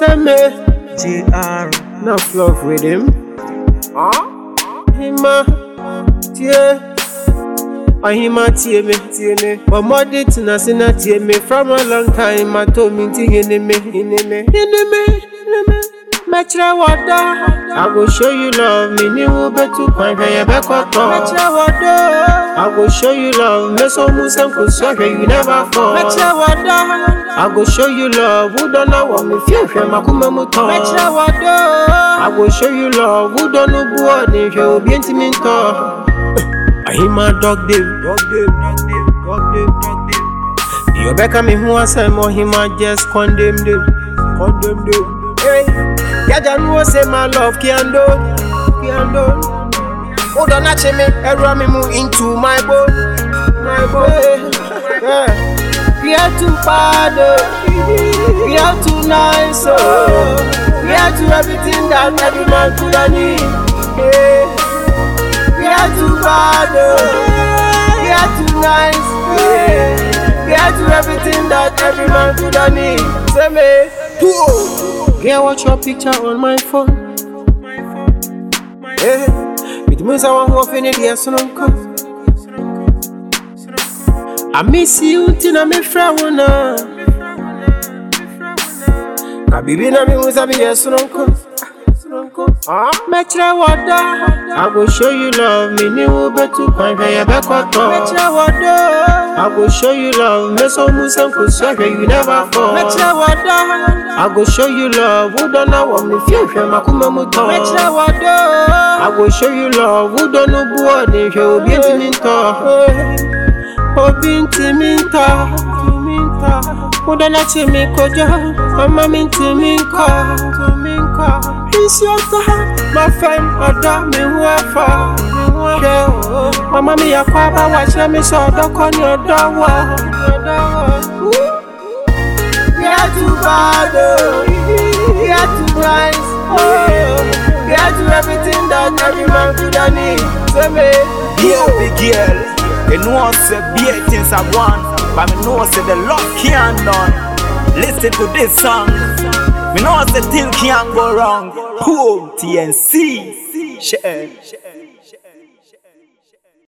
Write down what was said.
send me. JR. Enough love with him. Huh? Hima, tie. Ahima tie me, tie me. But more did to na tie me from a long time. I told me to hine me, hine me, hine me, hine me. Metre wada, I will show you love. Me ni wo betu kwan hwe ye bekoto. Metre wada, I will show you love. Me so mu sem ko so hwe you never fall. Metre wada, I will show you love. Who don't know what me feel hwe makuma mu to. Metre wada, I will show you love. Who don't know what ni hwe obi ntimi nto. Ahima dog day, dog day, dog day, dog day, dog day. You better me who asem or him I just condemn them, condemn them. Hey, Yaja know say my love can do, can do. Oh, don't touch me, everyone me move into my boat, my boat. Yeah, we are too bad, oh. we are too nice, oh. we are too everything that every man could have need. Yeah. We are too bad, oh. we are too nice, yeah. we are too everything that every man could have need. Say me. Girl, watch your picture on my phone. Yeah, with me, I want to finish the I miss you till I'm a friend. Na bibi na mi musa mi yes sonko. Ah, metre wada. I go show you love. Me ni wo betu kwan ye bekoto. Metre wada. I go show you love. Me so musa ko so you never fall. Metre wada. I go show you love. Who don't know what me feel hwe makuma mu to. Metre. I go show you love. Who don't know ni obi ntimi nto. Obi nto. Ntimi nto. Muda na chimi kojo, mama mi nko. Ntimi your time, my friend, ọ̀dọ́ mi wọ́fọ̀. Ṣé o? Mama mi yẹ kọ́ bá wa ṣe mi sọ kọ́ ní ọ̀dọ́ wa. We are too bad, oh. we are too. Oh. We are too everything that every man could need. Say me, big girl. You know say beer things I want, but me know say the love can't done. Listen to this song. Me know say things can't go wrong. Cool TNC. Share.